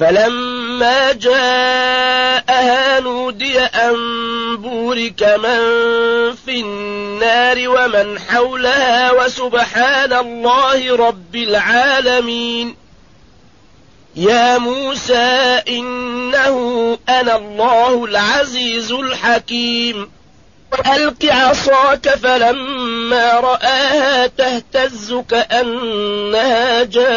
فلما جاءها نودي أن بورك من في النار ومن حولها وسبحان الله رب العالمين. يا موسى إنه أنا الله العزيز الحكيم. ألق عصاك فلما رآها تهتز كأنها جان.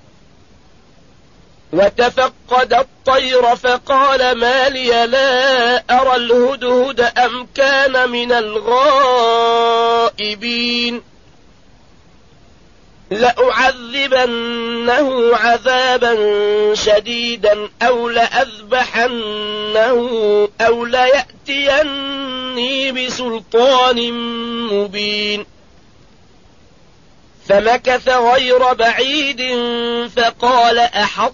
وتفقد الطير فقال ما لي لا أرى الهدهد أم كان من الغائبين. لأعذبنه عذابا شديدا أو لأذبحنه أو ليأتيني بسلطان مبين. فمكث غير بعيد فقال أحط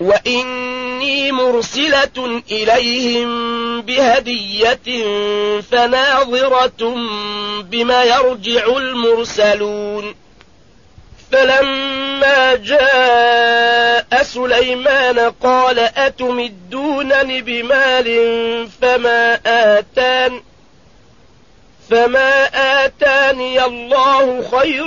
وإني مرسلة إليهم بهدية فناظرة بما يرجع المرسلون فلما جاء سليمان قال أتمدونني بمال فما آتان فما آتاني الله خير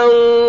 أن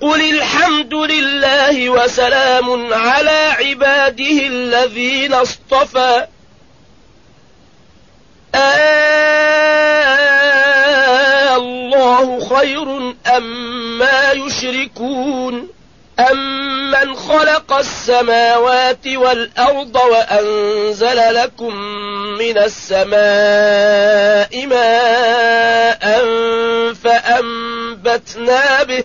قل الحمد لله وسلام على عباده الذين اصطفى. آه الله خير أم يشركون أمن خلق السماوات والأرض وأنزل لكم من السماء ماء فأنبتنا به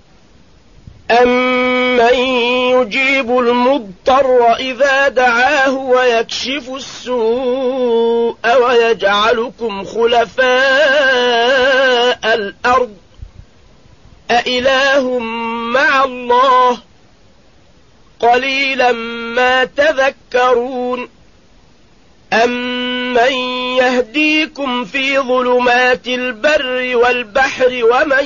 أمن يجيب المضطر إذا دعاه ويكشف السوء ويجعلكم خلفاء الأرض أإله مع الله قليلا ما تذكرون أمن يهديكم في ظلمات البر والبحر ومن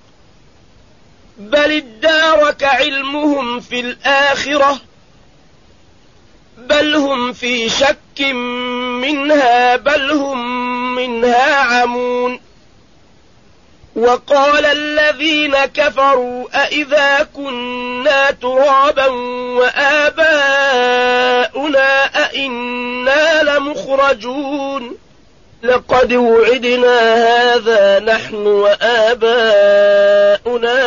بل ادارك علمهم في الآخرة بل هم في شك منها بل هم منها عمون. وقال الذين كفروا أئذا كنا ترابا وآباؤنا أئنا لمخرجون. لقد وعدنا هذا نحن وآباؤنا.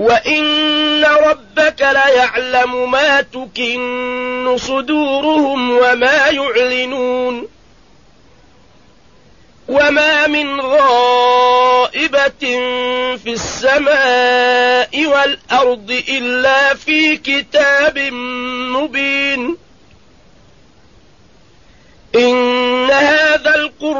وإن ربك ليعلم ما تكن صدورهم وما يعلنون وما من غائبة في السماء والأرض إلا في كتاب مبين إن هذا القرآن